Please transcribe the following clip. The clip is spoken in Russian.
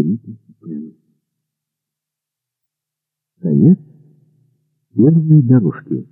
Маргариты Шопена. Конец первой дорожки.